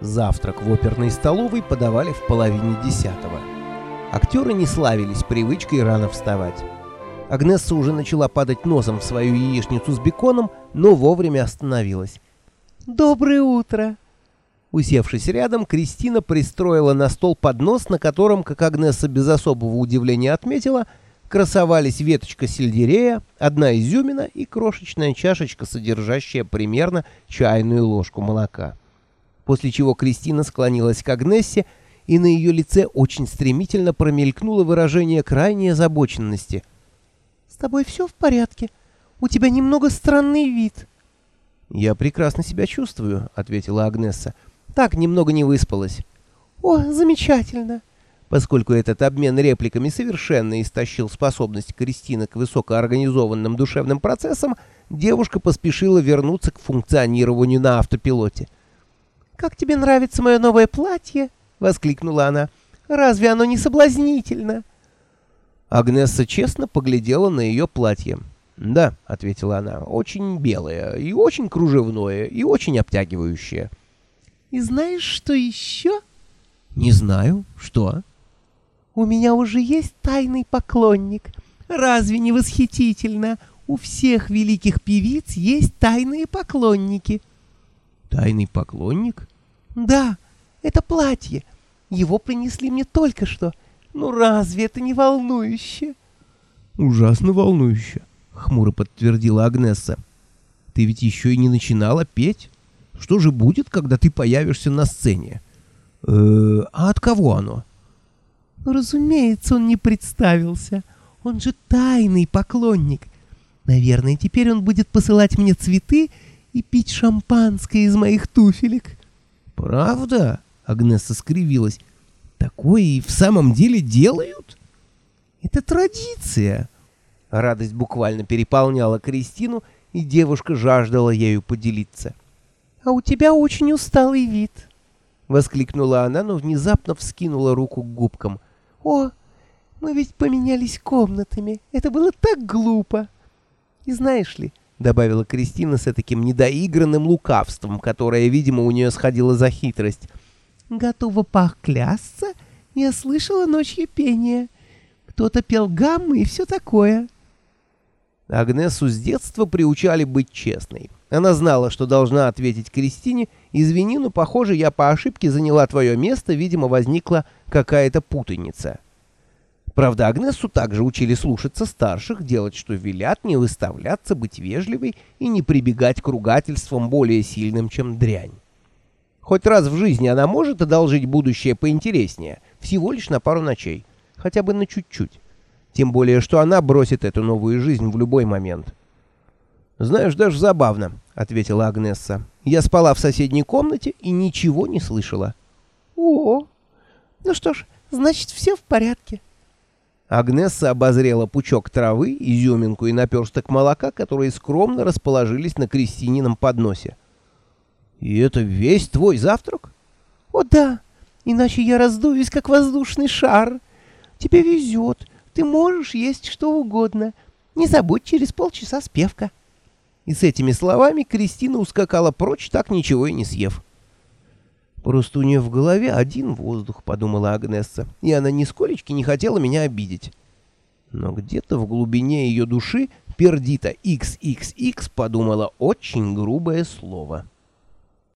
Завтрак в оперной столовой подавали в половине десятого. Актеры не славились привычкой рано вставать. Агнесса уже начала падать носом в свою яичницу с беконом, но вовремя остановилась. «Доброе утро!» Усевшись рядом, Кристина пристроила на стол поднос, на котором, как Агнесса без особого удивления отметила, красовались веточка сельдерея, одна изюмина и крошечная чашечка, содержащая примерно чайную ложку молока. После чего Кристина склонилась к Агнессе, и на ее лице очень стремительно промелькнуло выражение крайней озабоченности. «С тобой все в порядке? У тебя немного странный вид». «Я прекрасно себя чувствую», — ответила Агнесса. «Так, немного не выспалась». «О, замечательно!» Поскольку этот обмен репликами совершенно истощил способность Кристины к высокоорганизованным душевным процессам, девушка поспешила вернуться к функционированию на автопилоте. «Как тебе нравится мое новое платье?» — воскликнула она. «Разве оно не соблазнительно?» Агнесса честно поглядела на ее платье. «Да», — ответила она, — «очень белое, и очень кружевное, и очень обтягивающее». «И знаешь, что еще?» «Не знаю. Что?» «У меня уже есть тайный поклонник. Разве не восхитительно? У всех великих певиц есть тайные поклонники». «Тайный поклонник?» «Да, это платье. Его принесли мне только что. Ну разве это не волнующе?» «Ужасно волнующе», — хмуро подтвердила Агнесса. «Ты ведь еще и не начинала петь. Что же будет, когда ты появишься на сцене? Э -э, а от кого оно?» «Ну, разумеется, он не представился. Он же тайный поклонник. Наверное, теперь он будет посылать мне цветы и пить шампанское из моих туфелек. Правда? Агнесса скривилась. Такое и в самом деле делают? Это традиция. Радость буквально переполняла Кристину, и девушка жаждала ею поделиться. «А у тебя очень усталый вид», — воскликнула она, но внезапно вскинула руку к губкам. «О, мы ведь поменялись комнатами. Это было так глупо. И знаешь ли, — добавила Кристина с таким недоигранным лукавством, которое, видимо, у нее сходило за хитрость. «Готова поклясться, я слышала ночью пение. Кто-то пел гаммы и все такое». Агнесу с детства приучали быть честной. Она знала, что должна ответить Кристине, «Извини, но, похоже, я по ошибке заняла твое место, видимо, возникла какая-то путаница». Правда, Агнесу также учили слушаться старших, делать, что велят, не выставляться, быть вежливой и не прибегать к ругательствам более сильным, чем дрянь. Хоть раз в жизни она может одолжить будущее поинтереснее, всего лишь на пару ночей, хотя бы на чуть-чуть. Тем более, что она бросит эту новую жизнь в любой момент. «Знаешь, даже забавно», — ответила Агнесса. «Я спала в соседней комнате и ничего не слышала». «О, ну что ж, значит, все в порядке». Агнесса обозрела пучок травы, изюминку и наперсток молока, которые скромно расположились на крестинином подносе. «И это весь твой завтрак?» «О да, иначе я раздуюсь, как воздушный шар. Тебе везет, ты можешь есть что угодно. Не забудь, через полчаса спевка». И с этими словами Кристина ускакала прочь, так ничего и не съев. «Просто у нее в голове один воздух», — подумала Агнесса, и она нисколечки не хотела меня обидеть. Но где-то в глубине ее души пердита XXX подумала очень грубое слово.